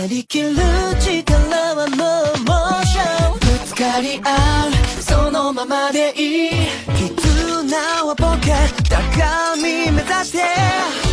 なりきる力はノーモーションぶつかり合うそのままでいい絆は僕高み目指して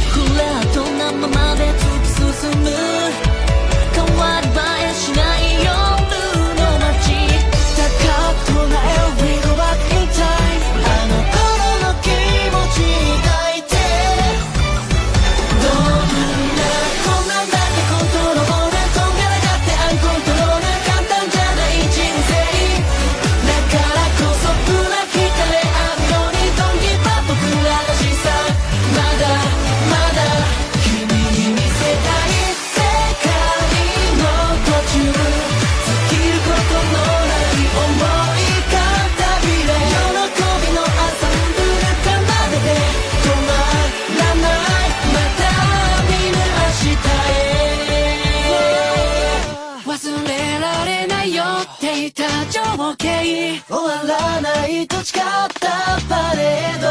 いた情終わらないと誓ったパレード。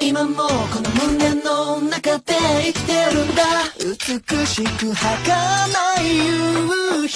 今もこの胸の中で生きてるんだ。美しく儚い夕日。